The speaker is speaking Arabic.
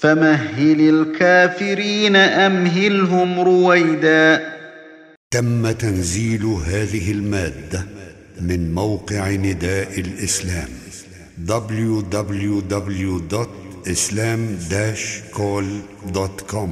فمهل الكافرين أمهلهم رويدا. تم تنزيل هذه المادة من موقع نداء الإسلام www.islam-call.com